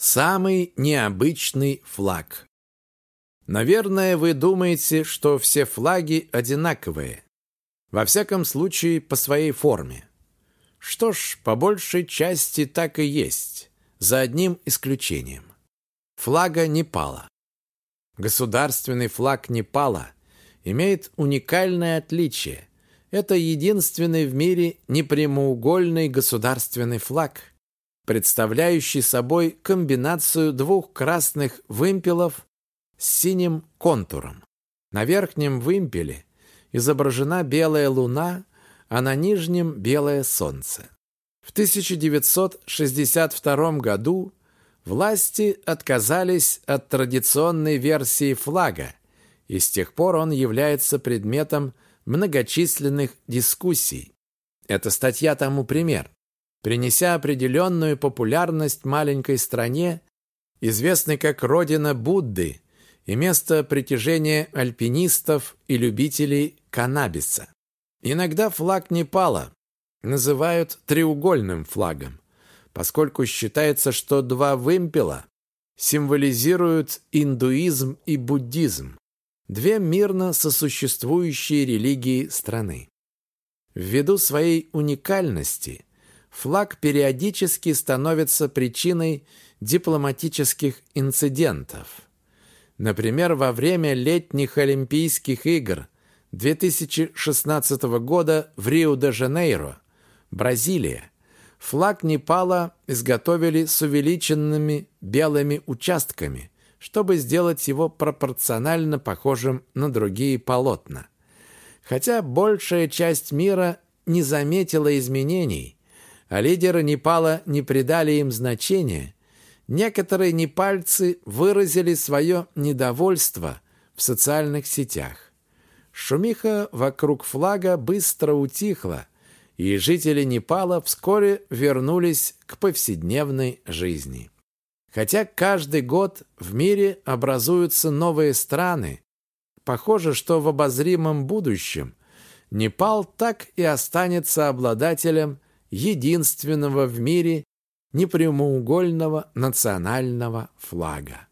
Самый необычный флаг. Наверное, вы думаете, что все флаги одинаковые. Во всяком случае, по своей форме. Что ж, по большей части так и есть, за одним исключением. Флага Непала. Государственный флаг Непала имеет уникальное отличие. Это единственный в мире непрямоугольный государственный флаг – представляющий собой комбинацию двух красных вымпелов с синим контуром. На верхнем вымпеле изображена белая луна, а на нижнем белое солнце. В 1962 году власти отказались от традиционной версии флага, и с тех пор он является предметом многочисленных дискуссий. Эта статья тому пример принеся определенную популярность маленькой стране, известной как родина Будды и место притяжения альпинистов и любителей каннабиса. Иногда флаг Непала называют треугольным флагом, поскольку считается, что два вымпела символизируют индуизм и буддизм, две мирно сосуществующие религии страны. Ввиду своей уникальности флаг периодически становится причиной дипломатических инцидентов. Например, во время летних Олимпийских игр 2016 года в Рио-де-Жанейро, Бразилия, флаг Непала изготовили с увеличенными белыми участками, чтобы сделать его пропорционально похожим на другие полотна. Хотя большая часть мира не заметила изменений, а лидеры Непала не придали им значения, некоторые непальцы выразили свое недовольство в социальных сетях. Шумиха вокруг флага быстро утихла, и жители Непала вскоре вернулись к повседневной жизни. Хотя каждый год в мире образуются новые страны, похоже, что в обозримом будущем Непал так и останется обладателем единственного в мире непрямоугольного национального флага.